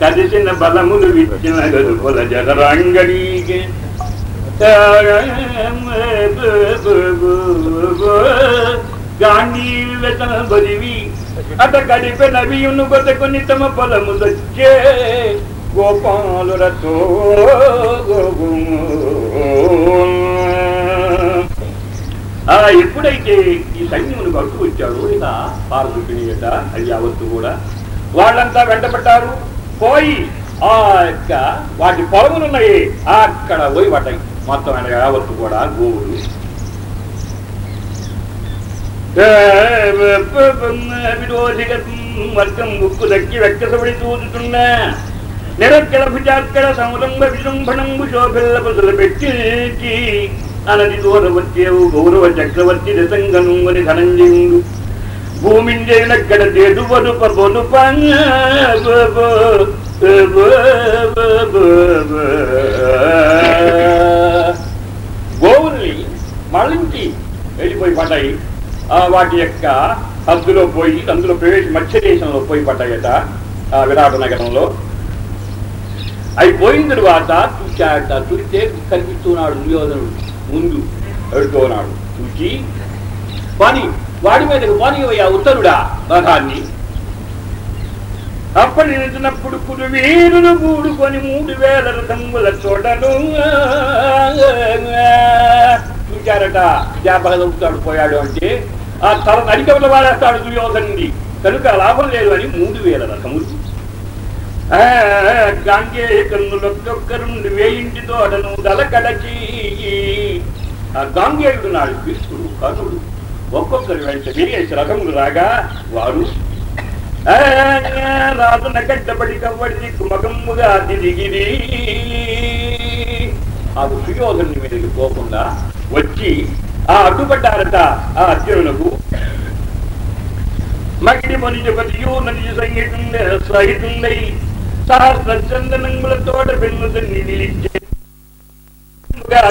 కదిసిన బలములు విచ్చిన గదుపుల జగరంగడికి గాంధీ వెతన బదివి అత గడిపే నవియును గొతకుని తమ పొలము దొచ్చే గోపాలురతో ఆ ఎప్పుడైతే ఈ సైన్యమును కట్టు వచ్చాడు ఇక అది యావత్తు కూడా వాళ్ళంతా వెంటబడ్డారు పోయి ఆ యొక్క వాటి పొలములున్నాయి. అక్కడ పోయి పడ్డాయి మొత్తం ఆయన యావత్తు కూడా గోవులు. విరోధిక వర్గం ముక్కు దక్కి వెక్కసబడి చూచుతున్నా నిరక్కల భుజాక్కడ సంరంభ విజృంభణం శోభిల్ల పెట్టి అనది దూరవచ్చేవు గౌరవ చక్రవర్తి రసంగనుంగని ధనంజయుడు భూమింజైనక్కడ దేదు వరుప బొలుప గోవుల్ని మళ్ళించి వెళ్ళిపోయి పడ్డాయి ఆ వాటి యొక్క హద్దులో పోయి అందులో ప్రవేశ మధ్య దేశంలో పోయి పడ్డాయట ఆ విరాట నగరంలో అవి పోయిన తరువాత చూచాట చూస్తే కనిపిస్తున్నాడు దుర్యోధనుడు ముందు ఎడుతున్నాడు చూచి పని వాడి మీదకు పని అయ్యా ఉత్తరుడా? మగాన్ని అప్పటి నిలిచినప్పుడు కుడు వీరును కూడుకొని మూడు వేల రథముల చూడను చూచారట జాపగలుగుతాడు పోయాడు అంటే ఆ తల నడికవల వాడేస్తాడు దుర్యోధనుడి. కనుక లాభం లేదు అని మూడు వేల రథములు. గాంగేయకన్నులొక్కొక్కరుండి వేయింటి తోడను దలకడచి ఆ గాంగేయుడు నాడు కృష్ణుడు కర్ణుడు ఒక్కొక్కరు వెంట వేసి రథములు రాగా వారు ఆ, రాజున కట్టబడి కవ్వడి మగమ్ముగా తిరిగిరి. ఆ సుయోధనుని మీదకి పోకుండా వచ్చి ఆ అడ్డుపడ్డారట ఆ అర్జునులకు మగిడి మనిషిపతియు నది సంగీతుండే సహితుండై సహస్ర చందనముల తోట పెన్నుదని నిలిచే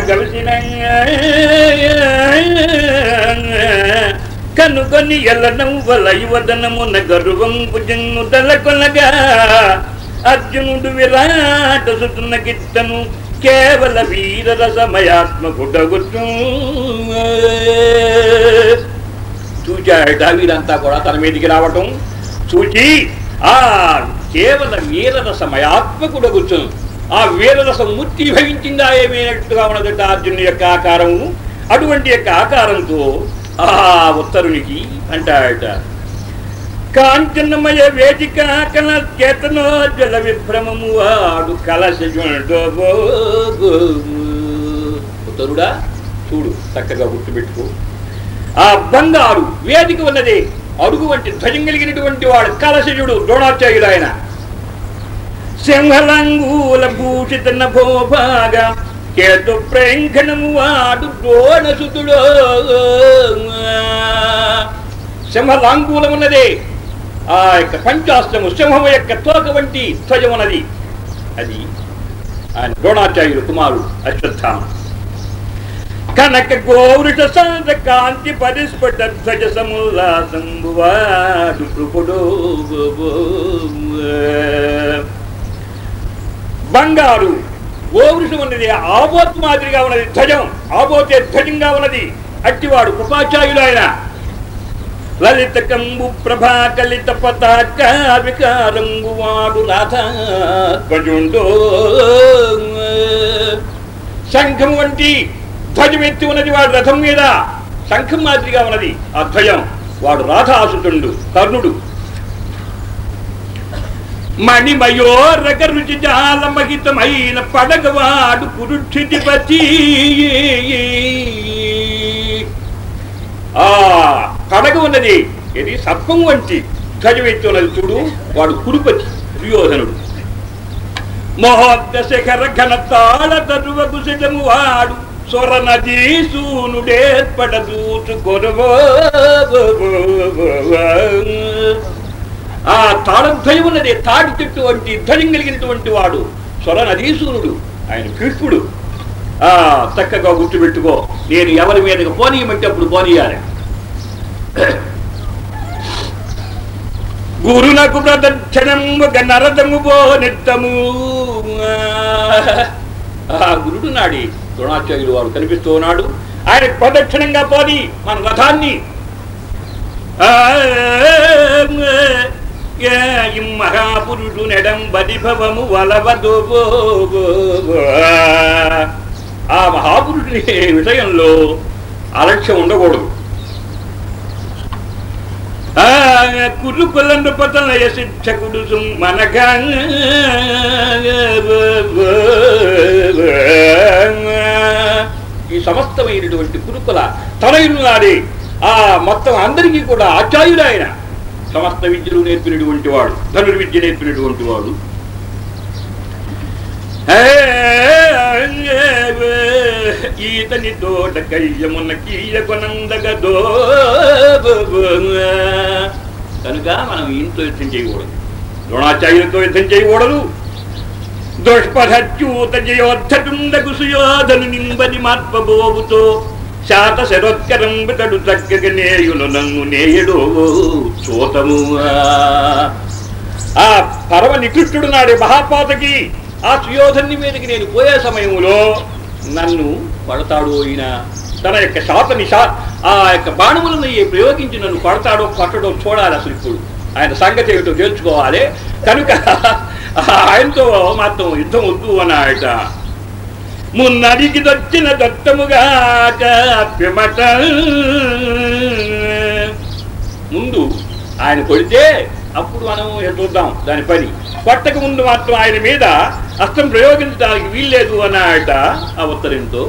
కలిసిన కనుకొని ఎల్లనవ్వల యువదనమున గర్వం భుజంగు తలకొనగా అర్జునుడు విరాట సుతున్న కిట్టను కేవల వీర రసమయాత్మకుడగుతూ చూచాడట వీరంతా కూడా తన మీదికి రావటం. చూచి ఆ కేవల వీరరసమయాత్మకుడగుచ్చు ఆ వీరరసం మూర్తి భవించిందా ఏమైనట్టుగా ఉన్నదట అర్జునుని యొక్క ఆకారము. అటువంటి యొక్క ఆకారంతో ఆ ఉత్తరునికి అంటాడట కాంచనమయ వేదిక కల చేతనో జల విభ్రమము వాడు కలశ ఉత్తరుడా చూడు చక్కగా గుర్తుపెట్టుకో. ఆ బంగారు వేదిక ఉన్నదే అడుగు వంటి ధ్వజం కలిగినటువంటి వాడు కలశజుడు ద్రోణాచార్యుడు ఆయన. సింహలంగూల భూషిత నభోభాగ కేతు ప్రేంఘనము వాడు ద్రోణసుతుడు. సింహలాంగూలం ఉన్నది ఆ యొక్క పంచాస్త్రము సింహము యొక్క తోక వంటి ధ్వజం ఉన్నది అది ఆయన ద్రోణాచార్యుడు కుమారుడు అశ్వత్థామ. కనక గౌరుష సంత కాంతి పరిస్ఫుట ధ్వజ సముల్లాసంబువాడు కృపుడు బంగారు గోవృషం ఉన్నది ఆబోత్ మాదిరిగా ఉన్నది ధ్వజం ఆబోతే ధ్వజంగా ఉన్నది. అట్టివాడు ఉపాధ్యాయుడు ఆయన. లలిత కంబు ప్రభా కలిత పతాక వికారంగు వాడు ధ్వజుండో. శంఖం వంటి ధ్వజం ఎత్తి ఉన్నది వాడు రథం మీద. శంఖం మాదిరిగా ఉన్నది ఆ ధ్వజం. వాడు రాధాసుతుండు కర్ణుడు. మణిమయోరక రుచి జాలమహితమైన పడగవాడు కురుక్షితిపతి ఆ పడగ ఉన్నది. ఇది సర్పం వంటి ధ్వజం ఎత్తి ఉన్నది చూడు. వాడు కురుపతి దుర్యోధనుడు. మహోద్ద శిఖర ఘనతాళ తరువ తరువకు వాడు స్వర నదీ ఆ తాళధ్వని ఉన్నది తాడి చెట్టు వంటి ధ్వజం కలిగినటువంటి వాడు సొరనదీసూనుడు ఆయన కృష్ణుడు ఆ చక్కగా గుర్తుపెట్టుకో నేను ఎవరి మీదకి పోనీయమంటే అప్పుడు పోనీయాలి. గురునకు ప్రదక్షిణం నరదము పో నిత్తము ఆ గురుడు నాడి ద్రోణాచార్యులు వారు కనిపిస్తూ ఉన్నాడు. ఆయన ప్రదక్షిణంగా పోది మన రథాన్ని. ఆ, ఏ ఈ ఆ మహాపురుషుని విషయంలో అలక్ష్యం ఉండకూడదు. ఆ పతన పతలయ శిక్షకుడు మనగా ఈ సమస్తమైనటువంటి కురుకుల తనయులు ఆ మొత్తం అందరికీ కూడా ఆచార్యుడు ఆయన సమస్త విద్యలు నేర్పినటువంటి వాడు ధనుర్విద్య నేర్పినటువంటి వాడు ఈతని తోట కయ్యమున్న కీయకొనందగదో కనుక మనం ఇంట్లో యుద్ధం చేయకూడదు. ద్రోణాచార్యులతో యుద్ధం చేయకూడదు. దుష్పథచ్యూత జయోద్ధటుండగు సుయోధను నింబని మార్పబోవుతో శాత శరోత్కరం బితడు చక్కగ నేయులు నన్ను నేయడు చూతము. ఆ పరమ నికృష్టుడు నాడే మహాపాతకి ఆ సుయోధన్ని మీదకి నేను పోయే సమయంలో నన్ను పడతాడు ఈయన. తన యొక్క శాత శా ఆ యొక్క బాణములను ప్రయోగించి నన్ను కొడతాడో కొట్టడం చూడాలి అసలు ఇప్పుడు. ఆయన సంగతి ఏమిటో తెలుసుకోవాలి. కనుక ఆయనతో మాత్రం యుద్ధం వద్దు అన్నాయట మున్నడికి దొచ్చిన దత్తముగా పిమట ముందు ఆయన కొడితే అప్పుడు మనం చూద్దాం దాని పని. కొట్టక ముందు మాత్రం ఆయన మీద అస్త్రం ప్రయోగించడానికి వీల్లేదు అన్నాయట ఆ ఉత్తరంతో.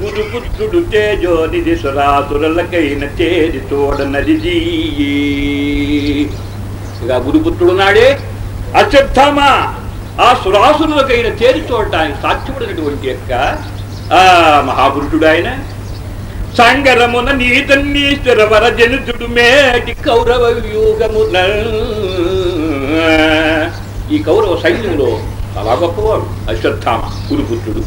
గురుపుత్రుడు తేజో నిధి సురాసురులకైన తోడ చూడనది ఇక గురుపుత్రుడు నాడే అశ్వత్థామ. ఆ సురాసురులకైన చేరి చూడటానికి సాధ్యపడినటువంటి యొక్క ఆ మహాపురుషుడు ఆయన సంగరమున నీతన్నీశ్వర వర జనుతుడు మేటి కౌరవ వ్యూహమున. ఈ కౌరవ సైన్యంలో చాలా గొప్పవాడు అశ్వత్థామ గురుపుత్రుడు.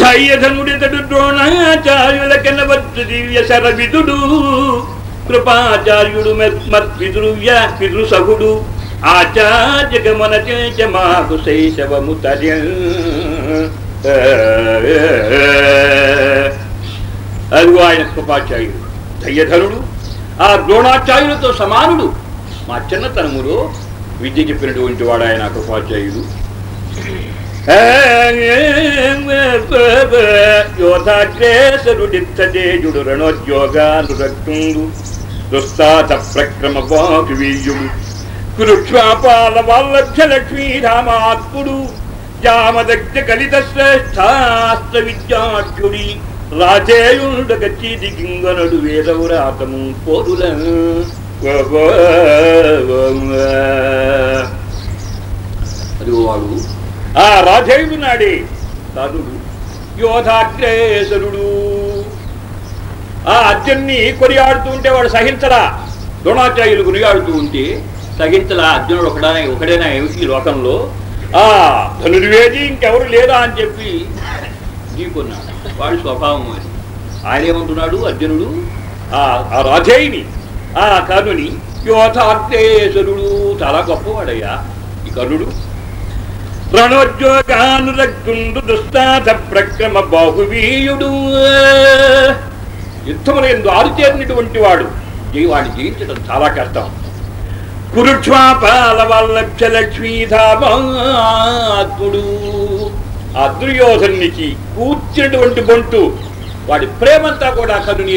ధైర్యధనుడితడు ద్రోణాచార్యుల కనవచ్చు దివ్య శరవిదుడు కృపాచార్యుడు మద్విద్రువ్య పితృ సగుడు ఆచార్యగమన చేచ మాకు శైశవము తర్య అదిగో ఆయన కృపాచార్యుడు దయ్యధనుడు ఆ ద్రోణాచార్యులతో సమానుడు. మా చిన్నతనములో విద్య చెప్పినటువంటి వాడు ఆయన కృపాచార్యుడు. యోధాగ్రేసరుడిత్తజేయుడు రణోద్యోగానురక్తుండు. దుస్తాత ప్రక్రమ బాకు వీయుడు కురుక్ష్మాపాల వల్లభ్య లక్ష్మీరామాత్ముడు జామదగ్ధ కలిత శ్రేష్టాస్త్ర విద్యాఢ్యుడి రాజేయుండక చీది గింగనుడు వేదవురాతము పోరుల. అది వాడు. ఆ రాజేయుడు నాడే రాధుడు యోధాగ్రేసరుడు ఆ అర్జున్ని కొనియాడుతూ ఉంటే వాడు సహించరా ద్రోణాచార్యులు కొనియాడుతూ ఉంటే సహించలా. అర్జునుడు ఒకడా ఒకడేనా ఏమిటి ఈ లోకంలో? ఆ ధనుర్వేది ఇంకెవరు లేదా అని చెప్పి ఢీకొన్నాడు వాడి స్వభావం అని ఆయన ఏమంటున్నాడు? అర్జునుడు? ఆ ఆ ఆ కర్ణుని యోధార్థేశ్వరుడు చాలా గొప్పవాడయ్యా. ఈ కర్ణుడు రణోద్యోగానురగ్గుండు దుస్తాధ ప్రక్రమ బాహువీయుడు. యుద్ధముల ఎందు ఆరుచేరినటువంటి వాడు. జీ- వాడిని జయించడం చాలా కష్టం. కురుక్ష్మాపాల వల్లభ్య లక్ష్మీధామాత్ముడు. ఆ దుర్యోధనునికి కూర్చున్నటువంటి బొంటు వాడి ప్రేమంతా కూడా కరుణి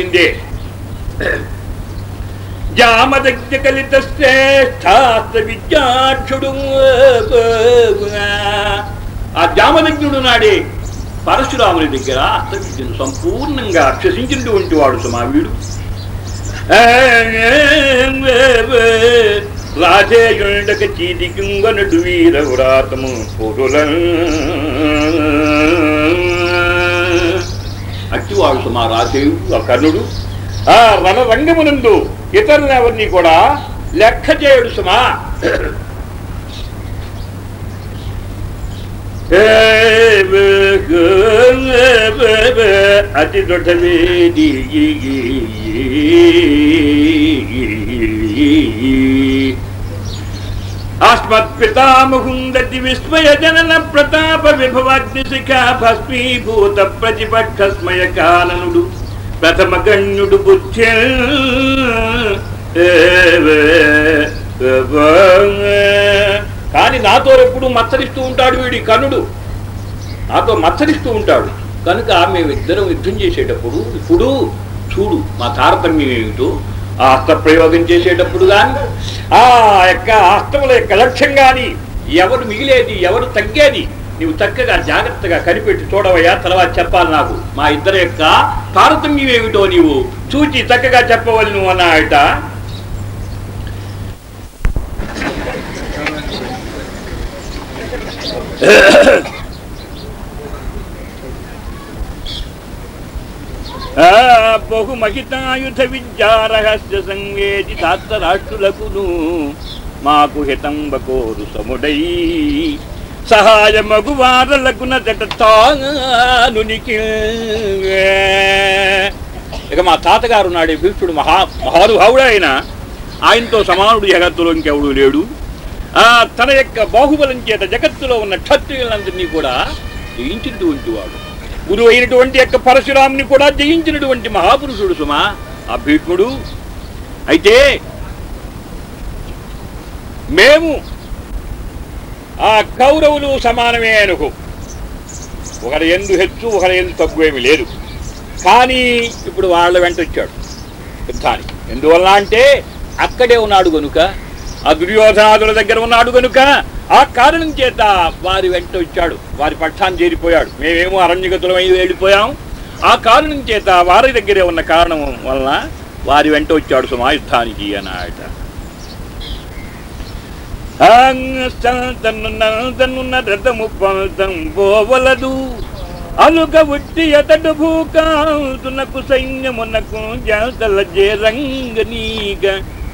ఎందే జామదగ్ధ కలిత శ్రేష్ఠాస్త్ర విద్యార్థుడు ఆ జామదగ్ధుడు నాడే పరశురాముని దగ్గర అస్త్ర విద్యను సంపూర్ణంగా అభ్యసించినటువంటి వాడు సుమావీడు రాజేయుండక చీదికింగనుడు వీరవ్రాతము పొరుల అట్టివాడు సుమా రాజేయుడు ఆ కర్ణుడు ఆ రణరంగమునందు ఇతరులు కూడా లెక్క చేయడు సుమా. అతి దృఢవేది ఆస్మత్పితామహుందతి విస్మయ జనన ప్రతాప విభవాగ్నిశిఖా భస్మీభూత ప్రతిపక్ష స్మయ కాననుడు. ప్రథమగణ్యుడు కానీ నాతో ఎప్పుడు మత్సరిస్తూ ఉంటాడు వీడి కనుడు నాతో మత్సరిస్తూ ఉంటాడు. కనుక మేమిద్దరం యుద్ధం చేసేటప్పుడు ఇప్పుడు చూడు మా తారతమ్యం ఏమిటో. ఆ అస్త్ర ప్రయోగం చేసేటప్పుడు కానీ ఆ యొక్క అస్త్రముల యొక్క లక్ష్యం కానీ ఎవరు మిగిలేది ఎవరు తగ్గేది నువ్వు చక్కగా జాగ్రత్తగా కనిపెట్టి చూడవయ్యా తర్వాత చెప్పాలి నాకు. మా ఇద్దరి యొక్క తారతమ్యం ఏమిటో నీవు చూచి చక్కగా చెప్పవాలి నువ్వు అన్నాయట. ఆ, బహుమహితాయుధ విద్యా రహస్య సంగేతి తాత్రాష్ట్రులకును మాకు హితంబకోరు సముడై. సహాయమగు వారలకు తాను తానునికి ఇక మా తాతగారు నాడు భీష్ముడు మహా మహానుభావుడు ఆయన ఆయనతో సమానుడు జగత్తులో ఇంకెవడు లేడు. ఆ తన యొక్క బాహుబలం చేత జగత్తులో ఉన్న క్షత్రియులందరినీ కూడా జయించినటువంటి వాడు. గురువు అయినటువంటి యొక్క పరశురాముని కూడా జయించినటువంటి మహాపురుషుడు సుమా ఆ భీష్ముడు. అయితే మేము ఆ కౌరవులు సమానమే అనుకో. ఒకరి ఎందు హెచ్చు ఒకరి ఎందు తక్కువేమీ లేదు. కానీ ఇప్పుడు వాళ్ళ వెంట వచ్చాడు యుద్ధానికి. ఎందువల్ల అంటే అక్కడే ఉన్నాడు గనుక ఆ దుర్యోధనాదుల దగ్గర ఉన్నాడు గనుక ఆ కారణం చేత వారి వెంట వచ్చాడు. వారి పక్షాన్ని చేరిపోయాడు. మేమేమో అరణ్యగతులమై వెళ్ళిపోయాం. ఆ కారణం చేత వారి దగ్గరే ఉన్న కారణం వలన వారి వెంట వచ్చాడు సుమా యుద్ధానికి అన్నాయట తన్నున్న రథము పంతం పోవలదు అలుక ఉట్టి అతడు భూకాతునకు సైన్యమునకు జాతల జేరంగనీగ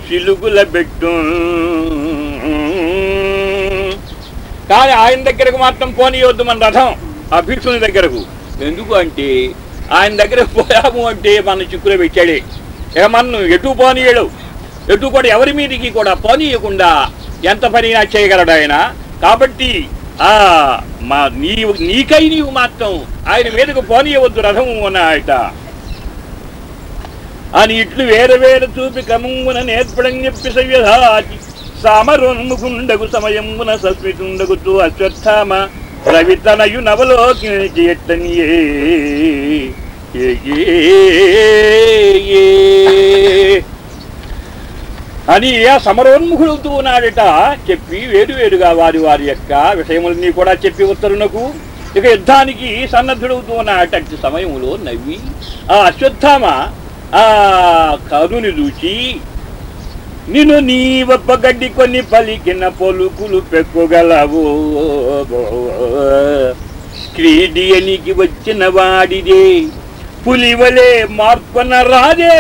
సిలుగుల పెట్టు కానీ ఆయన దగ్గరకు మాత్రం పోనీయొద్దు మన రథం ఆ భీష్ముని దగ్గరకు ఎందుకు అంటే ఆయన దగ్గరకు పోయాము అంటే మన చిక్కులో పెట్టాడే ఇక మనం ఎటు పోనీయడు ఎటు కూడా ఎవరి మీదకి కూడా పోనీయకుండా ఎంత పనినా చేయగలడు ఆయన కాబట్టి ఆ మా నీవు నీకై నీవు మాత్రం ఆయన మీదకు పోనీయవద్దు రథము అన్నాయట అని ఇట్లు వేరు వేరు చూపి కమున నేర్పడం చెప్పి సవ్యధాచి సమయమున సస్మితుండగుతూ అశ్వత్థామ రవితనయు నవలోకి ఎట్టనియే ఏ ఏ అని ఆ ఉన్నాడట చెప్పి వేరువేరుగా వారి వారి యొక్క విషయములన్నీ కూడా చెప్పి ఉత్తరునకు. ఇక యుద్ధానికి సన్నద్ధుడవుతూ ఉన్నాడట. అట్టి సమయంలో నవ్వి ఆ అశ్వత్థామ ఆ కరుని చూచి నిన్ను నీవప్పగడ్డి కొన్ని పలికిన పొలుకులు పెక్కుగలవు. క్రీడియనికి వచ్చిన వాడిదే. పులివలే మార్పన రాజే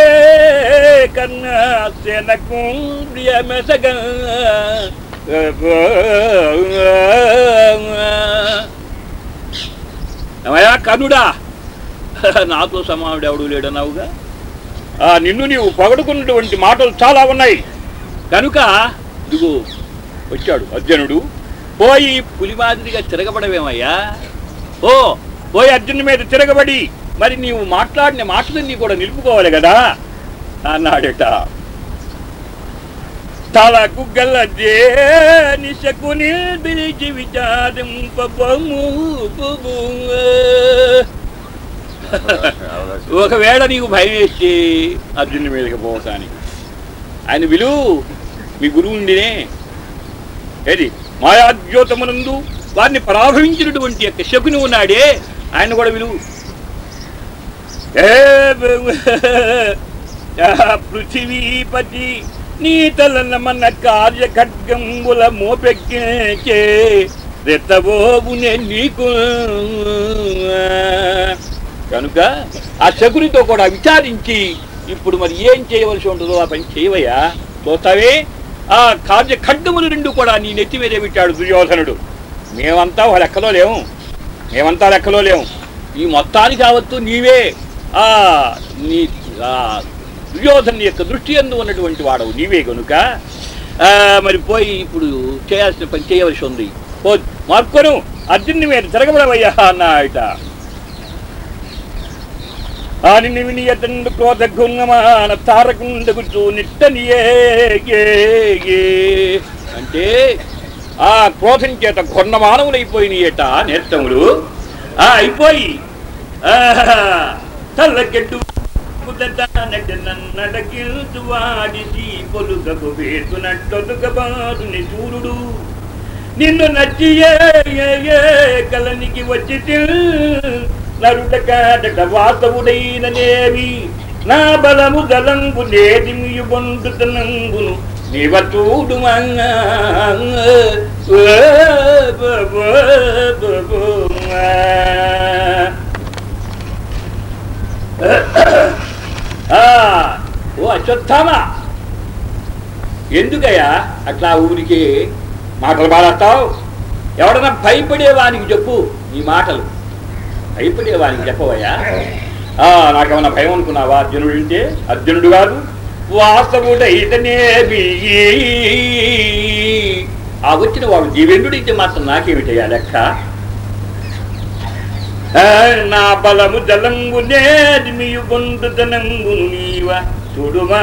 కన్నా సెనకు ఏమయ్యా కనుడా నాతో సమానుడు ఎవడు లేడన్నావుగా? ఆ, నిన్ను నీవు పొగడుకున్నటువంటి మాటలు చాలా ఉన్నాయి. కనుక ఇదిగో వచ్చాడు అర్జునుడు. పోయి పులి మాదిరిగా తిరగబడవేమయ్యా? ఓ పోయి అర్జునుడి మీద తిరగబడి. మరి నీవు మాట్లాడిన మాటలన్నీ కూడా నిలుపుకోవాలి కదా? అన్నాడట. తలకు గలదే నిశకుని పిలిచి విచారింపబము ఒకవేళ నీకు భయం వేసి అర్జునుడి మీదకి పోవటానికి ఆయన విలువ మీ గురువుండినే ఏది? మాయాద్యోతమునందు వారిని పరాభవించినటువంటి యొక్క శకుని ఉన్నాడే. ఆయన కూడా విలువ పృథివీపతి నీతల నమన కార్య ఖడ్గంబుల మోపెక్కే రెత్తబోబునే నీకు కనుక ఆ శకునితో కూడా విచారించి ఇప్పుడు మరి ఏం చేయవలసి ఉంటుందో ఆ పని చేయవయ్యా. చూస్తావే? ఆ కార్య ఖడ్గములు రెండు కూడా నీ నెత్తి మీదే పెట్టాడు దుర్యోధనుడు. మేమంతా ఒక లెక్కలో లేము. మేమంతా లెక్కలో లేము. ఈ మొత్తానికి కావచ్చు నీవే. ఆ నీ ఆ దుర్యోధను యొక్క దృష్టి ఎందు ఉన్నటువంటి వాడవు నీవే గనుక. ఆ, మరి పోయి ఇప్పుడు చేయాల్సిన పని చేయవలసి ఉంది. పో మార్కొను అర్జున్ని మీరు తిరగబడవయ్యా అన్నాయట. అని నివినియతండు క్రోధగుణమాన క్రోధ గుంగమాన నిట్టనియే అంటే ఆ క్రోధం చేత కొన్న అయిపోయినాయట నేర్తములు ఆ అయిపోయి. తల్లకెట్టు నడకిల్తు వాడిసి పొలుగకు వేసునట్టొలుగబారుని చూరుడు నిన్ను నచ్చి కలనికి వచ్చి నరుట కాడట వాసవుడైననేమి నా బలము గలంగు నేదిమియు బొండుతనంగును నీవ చూడు ఓ అశ్వత్థామ. ఎందుకయ్యా అట్లా ఊరికి మాటలు మాట్లాడతావు? ఎవడన్నా భయపడేవానికి చెప్పు ఈ మాటలు. భయపడేవానికి చెప్పవయ్యా. ఆ, నాకేమన్నా భయం అనుకున్నావా? అర్జునుడు అంటే అర్జునుడు కాదు. వాస్తవుడైతేనేమి ఆ వచ్చిన వాడు జీవేంద్రుడైతే మాత్రం నాకేమిటయ్యా లెక్క? నా బలము జలంగు నేదిమియు పొందుతనంగును నీవ చూడుమా.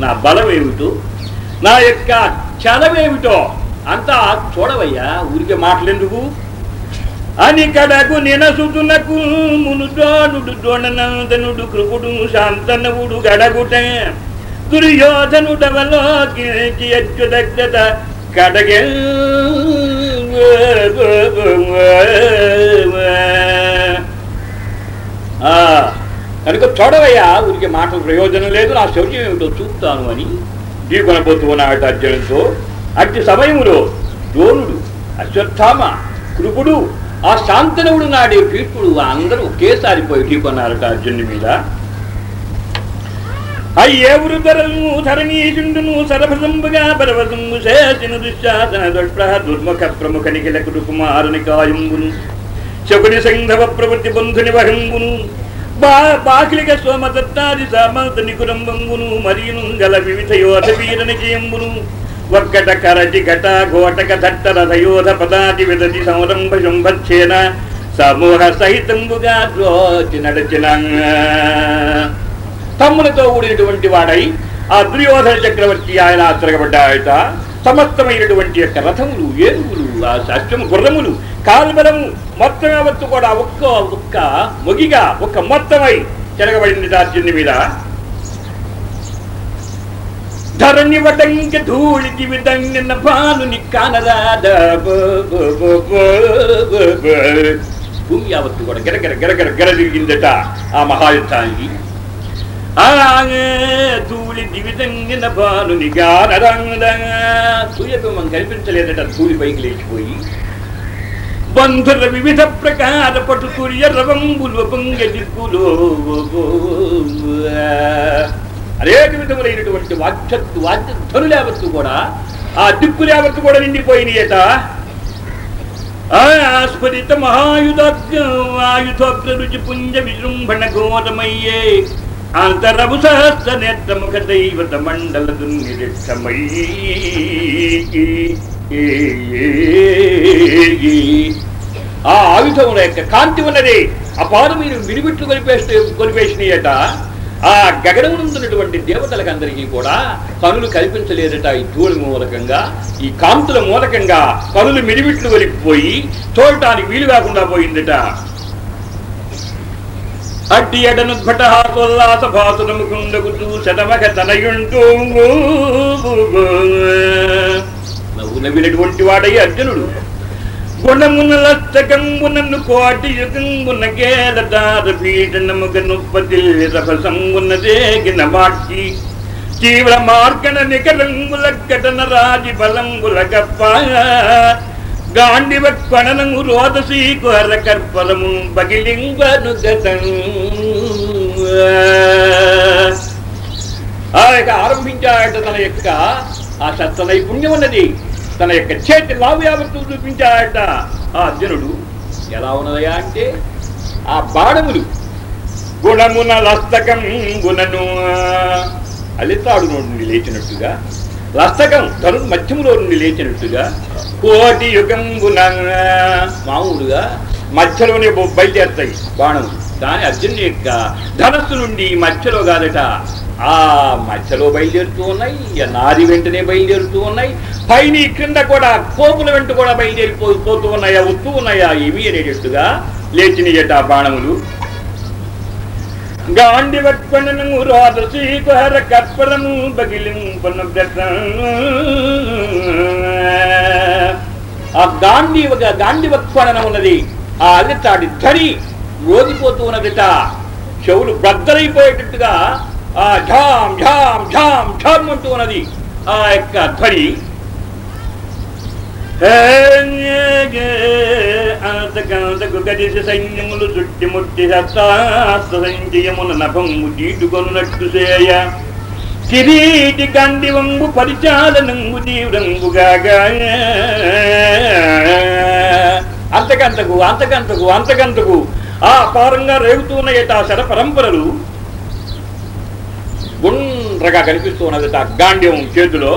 నా బలం ఏమిటో నా యొక్క చలమేమిటో అంతా చూడవయ్యా ఊరికే మాటలెందుకు? అని కడకు నినసుతునకు మునుదోనుడు దోణనందనుడు కృపుడు శాంతనవుడు గడగుట. దుర్యోధనుడవలోకి అచ్యుదగ్ధత కడగే కనుక చూడవయ్యా ఊరికి మాటలు ప్రయోజనం లేదు నా శౌర్యం ఏమిటో చూపుతాను అని ఢీకొనబోతూ ఉన్నాడు అర్జునుడితో. అట్టి సమయములో ద్రోణుడు అశ్వత్థామ కృపుడు ఆ శాంతనవుడు నాడే భీష్ముడు అందరూ ఒకేసారి పోయి ఢీకొన్నారట అర్జునుడి మీద. అయ్యేవురు ధరము ధరణీయుండును సరభసంబుగా పరవసంబు శేషను దుశ్శాసన దుష్ప్రహ దుర్ముఖ ప్రముఖ నిఖిల కుమారుని కాయంబును. శకుని సంధవ ప్రవృత్తి బంధుని వహంబును. బా బాకిలిక సోమదత్తాది సామంత నికురంబంగును మరియును గల వివిధ యోధ వీర నిజయంబును ఒక్కట కరటి ఘట ఘోటక దట్ట రథయోధ పదాది విదతి సంరంభ శుంభచ్చేన సమూహ సహితంబుగా ద్రోచి నడచిన తమ్ములతో కూడినటువంటి వాడై ఆ దుర్యోధన చక్రవర్తి ఆయన తిరగబడ్డాయట సమస్తమైనటువంటి యొక్క రథములు ఏనుగులు ఆ అశ్వము గుర్రములు కాల్బలము మొత్తం యావత్తు కూడా ఒక్క ఒక్క మొగిగా ఒక్క మొత్తమై తిరగబడింది దార్జుని మీద. ధరణి వటంక ధూళికి దివిదంగిన భానుని కానరాద భూమి యావత్తు కూడా గిరగిర గిరగిర గిర తిరిగిందట ఆ మహాయుద్ధానికి. అలాగే ధూళి దివిదంగిన భానుని గానరంగ. సూర్యబింబం కనిపించలేదట ధూళి పైకి లేచిపోయి. బంధుల వివిధ ప్రకార పటు సూర్య రవంబుల పొంగ దిక్కులో. అనేక విధములైనటువంటి వాక్యత్తు వాక్యధ్వనులు యావత్తు కూడా ఆ దిక్కులు యావత్తు కూడా నిండిపోయినాయట. ఆస్ఫరిత మహాయుధాయుధోగ్ర రుచి పుంజ విజృంభణ ఘోరమయ్యే అంతరము సహస్ర నేత్రముఖ దైవత మండల దుర్నిరిక్షమై ఆ ఆయుధముల యొక్క కాంతి ఉన్నది. అపారు మీరు విడివిట్లు కొలిపేస్తే కొలిపేసినాయట. ఆ గగనమునందున్నటువంటి దేవతలకు అందరికీ కూడా కనులు కల్పించలేదట ఈ ధూళి మూలకంగా. ఈ కాంతుల మూలకంగా కనులు మిడిబిట్లు కొలిపిపోయి చూడటానికి వీలు కాకుండా పోయిందట. అడ్డి ఎడనుద్భట హాసోల్లాస భాసురము కుండగుతూ శతమక తనయుంటూ నవ్వు నవ్వినటువంటి వాడై అర్జునుడు. గుణమున లస్తకంబునన్ను కోటి యుగంబున కేలదార పీడనముగ నుప్పతి రభసంబునదేగిన వాటి. తీవ్ర మార్గణ నికరంగుల కటన రాజి బలంగుల గప్ప. గాండివ కొననము రోదసీ కొర కర్పరము బగిలింగను గతం. ఆ యొక్క ఆరంభించాడట తన యొక్క ఆ సత్త నైపుణ్యం ఉన్నది. తన యొక్క చేతి లావు యావత్తు చూపించాడట. ఆ అర్జునుడు ఎలా ఉన్నదయా అంటే ఆ బాణములు గుణమున లస్తకం గుణను అలితాడు నుండి లేచినట్టుగా లస్తకం ధను మధ్యములో నుండి లేచినట్టుగా కోటి యుగం గుణ మామూలుగా మధ్యలోనే బయలుదేరుతాయి బాణం కానీ అర్జునుడి యొక్క ధనస్సు నుండి మధ్యలో కాదట. ఆ మధ్యలో బయలుదేరుతూ ఉన్నాయి నాది వెంటనే బయలుదేరుతూ ఉన్నాయి పైన క్రింద కూడా కోపుల వెంట కూడా బయలుదేరిపో పోతూ ఉన్నాయా వస్తూ ఉన్నాయా ఇవి అనేటట్టుగా లేచినయట బాణములు. గాండివత్పణను రాధసీకర కర్పరము బగిలింపను ఆ గాంధీ గాంధీవత్పణన ఉన్నది ఆ అల్లితాడి ధరి రోగిపోతూ ఉన్నదిట చెవులు బద్దలైపోయేటట్టుగా ఆ ఝాం ఝాం ఝాం ఝాం అంటూ ఉన్నది ఆ యొక్క ధరి గడిసి సైన్యములు చుట్టిముట్టి హస్తాస్త సంజయమున నభము చీటుకొనున్నట్టు చేయ కిరీటి గండి వంగు పరిచాలనంగు తీవ్రంగుగా అంతకంతకు అంతకంతకు అంతకంతకు ఆ పారంగా రేగుతున్నయట ఆ శర పరంపరలు గుండ్రగా కనిపిస్తూ ఉన్నదట గాండ్యం చేతిలో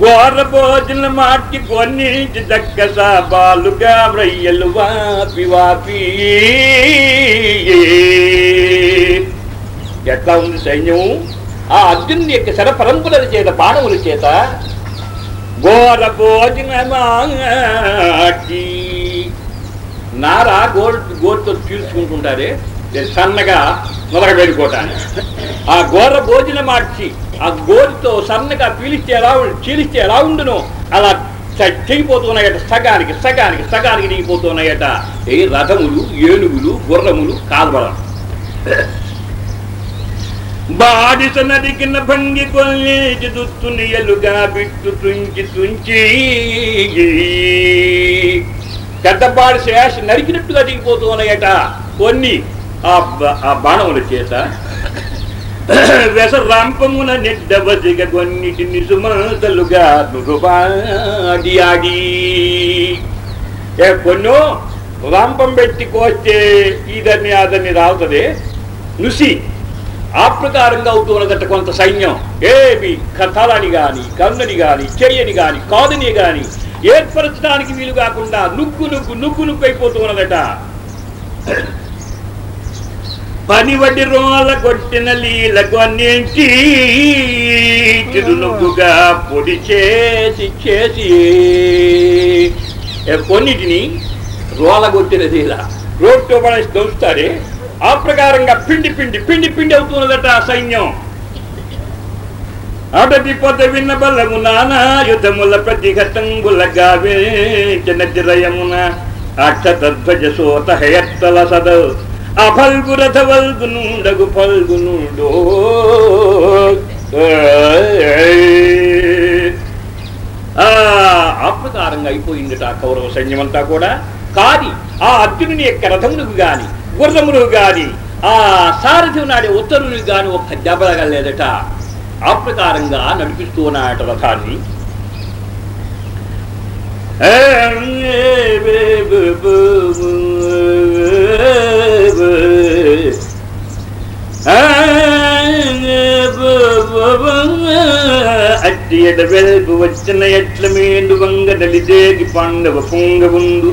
ఘోర భోజన మాటి కొన్ని దక్కస బాలుగా వ్రయ్యలు వాపి వాపి. ఎట్లా ఉంది సైన్యం ఆ అర్జునుని యొక్క శరపరంపర చేత బాణముల చేత ఘోర భోజన మాటి నారా గోల్ గోల్తో చీల్చుకుంటుంటారే సన్నగా మొదలు ఆ ఘోర భోజనం మార్చి ఆ గోరుతో సన్నగా పీలిస్తే ఎలా చీలిస్తే ఎలా ఉండును. అలా చ- తెగిపోతున్నాయట సగానికి సగానికి సగానికి దిగిపోతున్నాయట ఏ రథములు ఏనుగులు గుర్రములు కాల్వలం. బాడిస నదికిన భంగి కొల్లేచి దుత్తుని ఎలుగా బిట్టు తుంచి తుంచి. పెద్దపాడి శేష నరికినట్టుగా దిగిపోతున్నాయట. కొన్ని ఆ బ- ఆ బాణముల చేత వెసరాంపమున నిడ్డవసిగ కొన్నిటిని సుమతలుగా నురుబాడి ఆడి. ఏ కొన్నో రాంపం పెట్టి కోస్తే ఇదని అదని రావుతుంది. నుసి ఆ ప్రకారంగా అవుతున్నదట కొంత సైన్యం. ఏమి కథలని గాని కన్నుని గాని చెయ్యని గాని కాదుని గాని ఏర్పరచడానికి వీలు కాకుండా నుగ్గు నుగ్గు నుగ్గు నుగ్గు అయిపోతూ ఉన్నదట. పని రోల కొట్టిన లీల అన్నించి చిరునవ్వుగా పొడి చేసి చేసి. ఏ కొన్నిటిని రోల కొట్టిన లీల. రోడ్తో పడేసి దోస్తారే ఆ ప్రకారంగా పిండి పిండి పిండి పిండి అవుతున్నదట ఆ సైన్యం. అడటి పొద విన్న బలము నానా యుధముల ప్రతిఘటంగుల గావించిన జిరయమున అక్షతధ్వజ సోత హయత్తల సద అఫల్గు రథ వల్గునుండగు ఫల్గునుడో ఆ ఆ ప్రకారంగా ఆ కౌరవ సైన్యమంతా కూడా. కాని ఆ అర్జునుని యొక్క రథములకు గాని గుర్రములకు గాని ఆ సారథి నాడే ఉత్తరునికి గాని ఒక్క దెబ్బలగలేదట ఆత్మకారంగా నడిపిస్తూ ఉన్నాయట రథాన్ని. అట్టి ఎడ వెల్పు వచ్చిన ఎట్ల మేండు వంగ నలిదేగి పొంగ ఉండు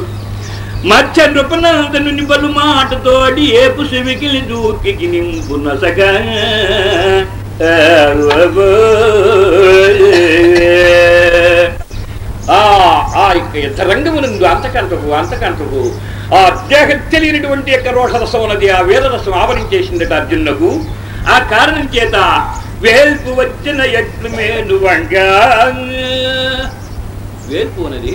మచ్చ నృపనందనుని బలు మాటతోడి ఏపు సెవికిలి దూకి నింపు నసగా ఆ యొక్క యుద్ధ రంగమునందు అంతకంటకు అంతకంతకు ఆ దేహ తెలియనటువంటి యొక్క రోషరసం ఉన్నది ఆ వీరరసం ఆవరించేసిందట అర్జునులకు ఆ కారణం చేత వేల్పు వచ్చిన ఎట్లు మేలు వేల్పు అనేది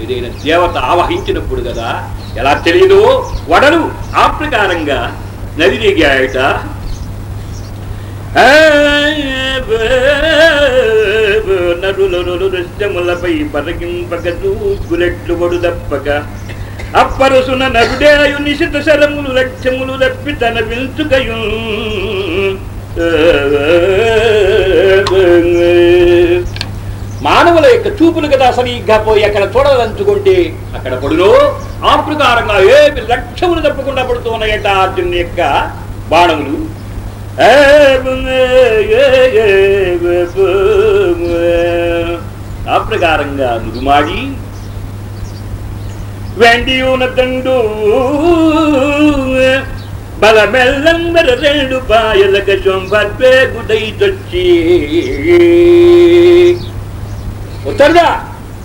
ఏదైనా దేవత ఆవహించినప్పుడు కదా ఎలా తెలియదు వడలు ఆ ప్రకారంగా నదిరిగాయట నరులు దృశ్యములపై పరగింపక దూకులెట్లు వడు దప్పక అప్పరుసున నరుడేయు నిశిత శరములు లక్ష్యములు తప్పి తన వించుకయు మానవుల యొక్క చూపులు కదా సరిగ్గా పోయి అక్కడ చూడాలనుకుంటే అక్కడ పడులో ఆ ప్రకారంగా ఏ లక్ష్యములు తప్పకుండా పడుతూ ఉన్నాయట అర్జునుని యొక్క బాణములు ఆ ప్రకారంగా నురుమాడి వెండియూన దండు బలమెల్లంబర రెండు పాయలక చొంబర్పే గుదైతొచ్చి ఉత్తరుడా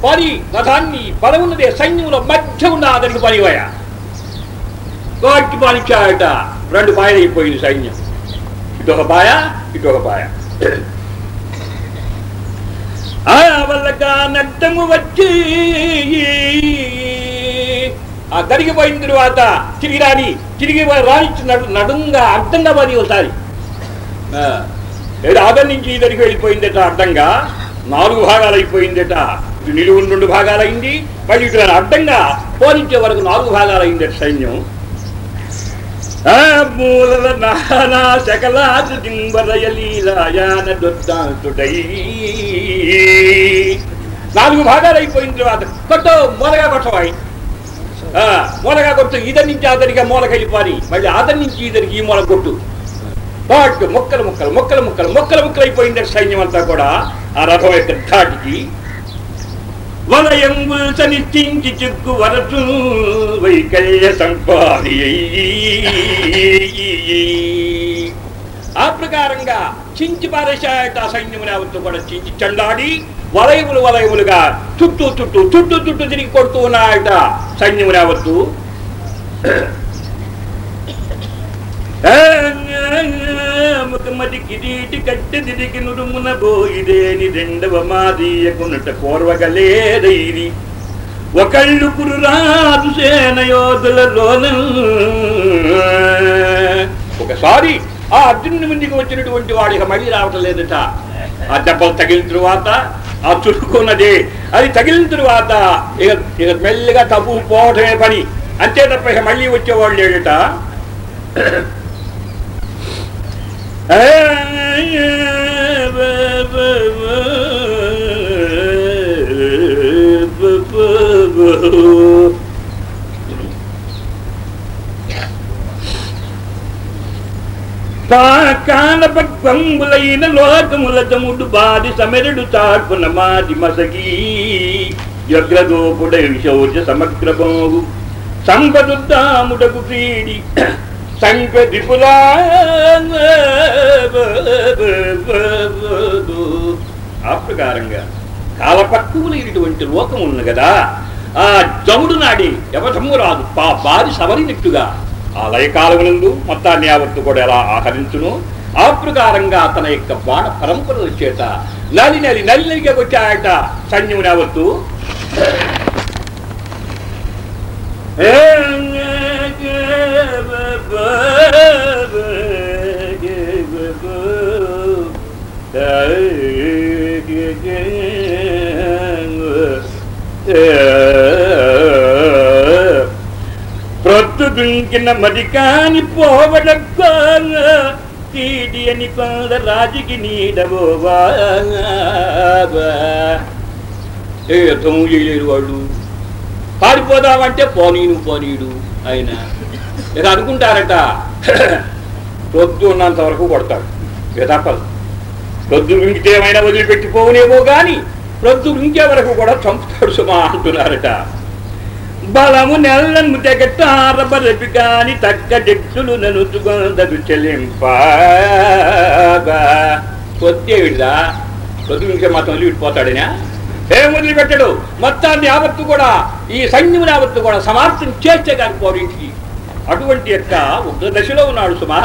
పరి రథాన్ని బలమున్నదే సైన్యంలో మధ్య ఉన్న అతనికి పనివయ గట్టి పాలించాడట రెండు పాయలైపోయింది అయిపోయింది సైన్యం ఇటొక పాయ ఇటొక పాయ ఆ వల్లగా నడ్డము వచ్చి ఆ కరిగిపోయిన తరువాత తిరిగి రాని తిరిగి రానిచ్చి నడు నడుంగా అర్థంగా పది ఒకసారి. ఆ, ఏదో నుంచి ఇద్దరికి వెళ్ళిపోయిందట అడ్డంగా నాలుగు భాగాలు అయిపోయిందట. ఇటు నిలువు రెండు భాగాలైంది మళ్ళీ ఇటు అడ్డంగా పోనించే వరకు నాలుగు భాగాలు అయిందట సైన్యం. ఆ మూలల నానా నాలుగు భాగాలు అయిపోయిన తర్వాత కొట్టో మొదగా కొట్టవాయి మూలగా కొట్టు ఇదరి నుంచి అతనిగా మూలక వెళ్ళిపోయి మళ్ళీ అతని నుంచి ఇతనికి ఈ మూల కొట్టు పాటు మొక్కలు మొక్కలు మొక్కలు మొక్కలు మొక్కలు ముక్కలు అయిపోయింది సైన్యం అంతా కూడా. ఆ రథం యొక్క ధాటికి వలయంబుల్ సనిచ్చించి చిక్కు వరసు వైకల్య సంపాది ఆ ప్రకారంగా చించి పారేశాయట ఆ సైన్యముని యావత్తు కూడా. చించి చండాడి వలయములు వలయములుగా చుట్టూ చుట్టూ చుట్టూ చుట్టూ తిరిగి కొడుతూ ఉన్నాయట. సైన్యం రావద్దు. ముఖమది కిరీటి కట్టె దిడికి నురుమున బోయిదేని రెండవ మాదీయకునట కోర్వగలేదైరి. ఒకళ్ళు కురురాదు సేన యోధులలోన ఒకసారి ఆ అర్జునుడి ముందుకు వచ్చినటువంటి వాడు ఇక మళ్ళీ రావటం లేదట. ఆ దెబ్బలు తగిలిన తరువాత ఆ చురుకున్నది అది తగిలిన తరువాత ఇక ఇక మెల్లిగా తప్పు పోవటమే పని అంతే తప్ప ఇక మళ్ళీ వచ్చేవాళ్ళు లేడట పాకాల పక్వంబులైన లోకముల తముడు బాది సమరుడు చార్పున మాది మసగి వ్యగ్రదోపుడై శౌర్య సమగ్రబోగు సంపదుద్దాముడకు క్రీడి సంకటిపులా ఆ ప్రకారంగా కాలపక్కువలైనటువంటి లోకం ఉంది కదా ఆ జముడు నాడి ఎవసము రాదు. పా బారి సవరినట్టుగా ఆ లయకాలమునందు మొత్తాన్ని యావత్తు కూడా ఎలా ఆహరించును? ఆ ప్రకారంగా తన యొక్క బాణ పరంపరల చేత నలి నలి నలి నలిగా వచ్చాయట సైన్యం యావత్తు. దుంకిన మది కాని పోవడక్క తీడి అని రాజుకి నీడబోవా ఏ యుద్ధము చేయలేరు వాళ్ళు. పారిపోదామంటే పోనీను పోనీడు ఆయన. ఇక అనుకుంటారట. రొద్దు ఉన్నంత వరకు కొడతాడు ఇక రొద్దు ప్రొద్దు ఇంకితే ఏమైనా వదిలిపెట్టిపోవునేమో గాని ప్రొద్దు ఇంకే వరకు కూడా చంపుతాడు సుమా అంటున్నారట. బలము నెల్లను తెగటారబరపి కాని తక్క జట్టులు ననుచుకొందరు చెల్లింప పొత్తేవిడిదా పొద్దు ఇంకే మాత్రం వదిలిపెట్టిపోతాడనా ఏం వదిలిపెట్టడు మొత్తాన్ని ఆపత్తు కూడా ఈ సైన్యముని యావత్తు కూడా సమాప్తం చేస్తే కానీ పోరు ఇంటికి. అటువంటి యొక్క ఉగ్ర దశలో ఉన్నాడు సుమా.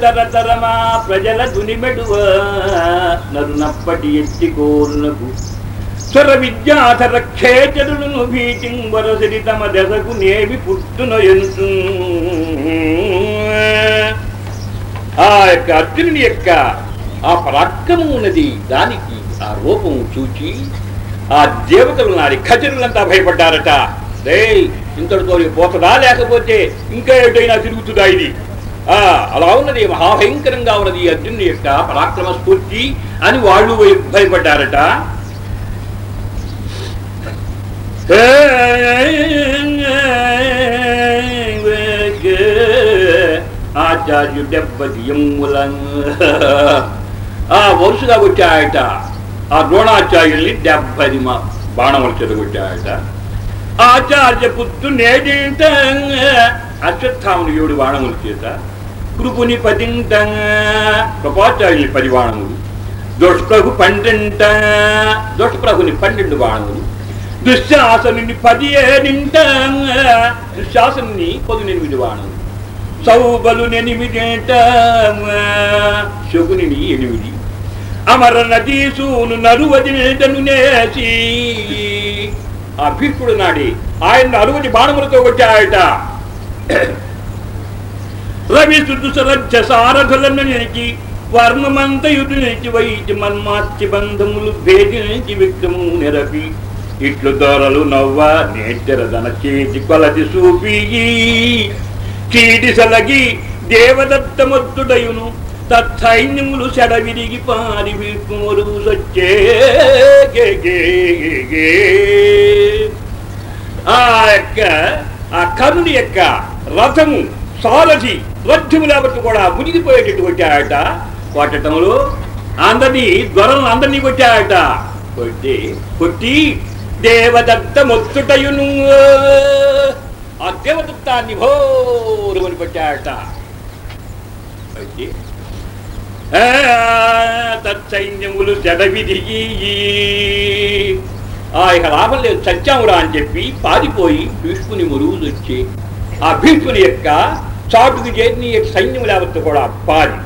తరతరమా ప్రజల దునిమెడువ నరునప్పటి ఎత్తి కోరునకు. స్వర విద్యాధర ఖేచరులను భీతిం వరసిరి తమ దశకు నేవి పుట్టున ఎంతు. ఆ యొక్క అర్జునుని యొక్క ఆ పరాక్రమం ఉన్నది దానికి ఆ రూపం చూచి ఆ దేవతలు నాడి ఖచరులంతా భయపడ్డారట. రే ఇంతటితో పోతుందా లేకపోతే ఇంకా ఏటైనా తిరుగుతుందా ఇది? అలా ఉన్నది మహాభయంకరంగా ఉన్నది అర్జునుడి యొక్క పరాక్రమ స్ఫూర్తి అని వాళ్ళు భయ- భయపడ్డారట. ఆచార్యు ఆ వరుసగా కొట్టాయట. ఆ ద్రోణాచార్యుల్ని డెబ్బది మా బాణములు చెదగొట్టాయట ఆచార్య పుత్తు నేటి అశ్వత్థాముని ఏడు బాణముల చేత కృపుని పదింట కృపాచార్యుని పది బాణములు దుష్ప్రభు పండింట దుష్ప్రభుని పన్నెండు బాణములు దుశ్శాసనుని పది దుశ్శాసనుని పదునెనిమిది బాణములు సౌబలు ఎనిమిదేట శకుని ఎనిమిది. అమర నదీసూను నరువదినేటను నేసి. ఆ భీష్ముడు నాడి ఆయన అరువది బాణములతో కొట్టాయట రవి సుదుసరజ్జ సారథులను నిలిచి వర్ణమంతయుడు వైద్య మన్మాత్య బంధములు భేదినికి విక్రము నిరపి. ఇట్లు దొరలు నవ్వ నేత్తెరదన చేతి కొలది సూపి చీటి సలగి దేవదత్తమత్తుడయును తత్సైన్యములు సెడవిరిగి పారి విష్ణువులు సచ్చే. ఆ యొక్క ఆ కరుని యొక్క రథము సారథి రథ్యము లేబట్టి కూడా మునిగిపోయేటట్టు కొట్టాడట కొట్టడంలో అందరినీ దొరలను అందరినీ కొట్టాడట కొట్టి కొట్టి దేవదత్త మొత్తుటయును. ఆ దేవదత్తాన్ని భోరుమని కొట్టాడట అయితే తత్సైన్యములు జడవిదిగి ఆ ఇక లాభం లేదు చచ్చామురా అని చెప్పి పారిపోయి భీష్ముని మురువులు వచ్చి ఆ భీష్ముని యొక్క చాటుకు చేరిన ఈ యొక్క సైన్యం లేవత్తు కూడా పారి